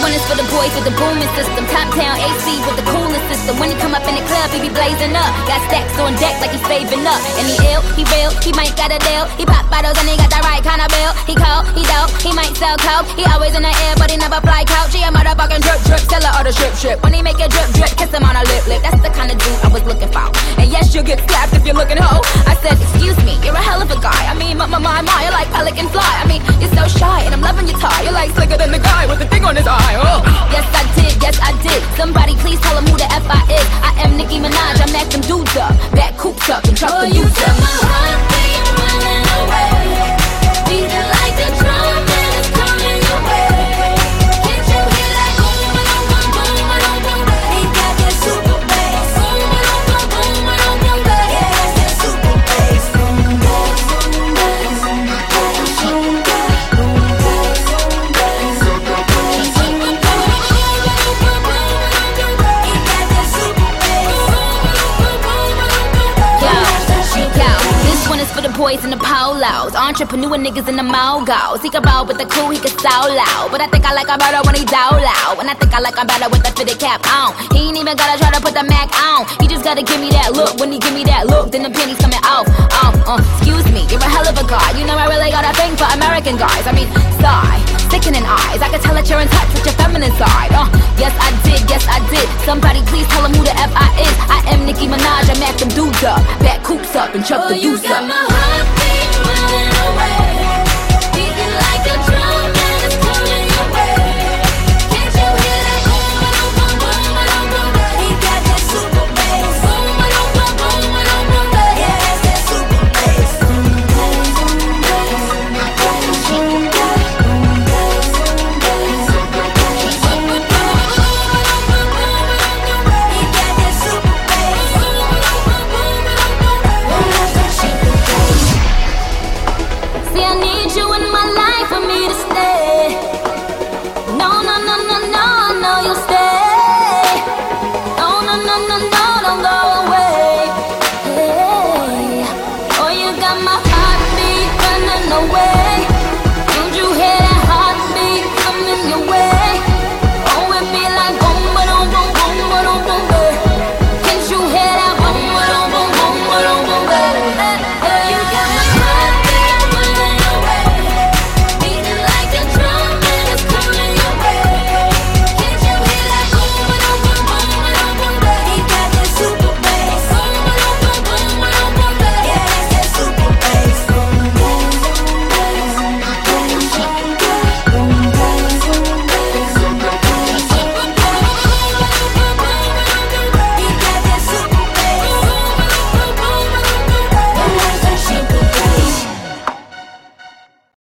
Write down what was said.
one is for the boys with the booming system. Top town AC with the coolest system. When he come up in the club, he be blazing up. Got stacks on deck like he's saving up. And he ill, he real, he might got a deal. He pop bottles and he got the right kind of bill. He cold, he dope, he might sell coke. He always in the air, but he never fly couch. He a motherfucking drip drip, seller or the strip strip. When he make a drip drip, kiss him on a lip lip. That's the kind of dude I was looking for. And yes, you'll get slapped if you're looking hoe. I said, excuse me, you're a hell of a guy. I mean, my my my, my you're like pelican fly. I mean, you're so shy, and I'm loving your tie. You're like slicker truck and truck the boots up. One the boys in the polos. Entrepreneur niggas in the mogos. He can roll with the cool, he can so loud. But I think I like him better when he down loud. And I think I like him better with the fitted cap on. He ain't even gotta try to put the Mac on. He just gotta give me that look. When he give me that look, then the pennies coming off. Um, uh, excuse me, you're a hell of a guy. You know I really got a thing for American guys. I mean, sigh, sickening eyes. I can tell that you're in touch with your feminine side. Uh, yes I did, yes I did. Somebody please tell him who the F I is. I am Nicki Minaj, I am them dudes up. Back coops up and chuck Oh, the deuce up.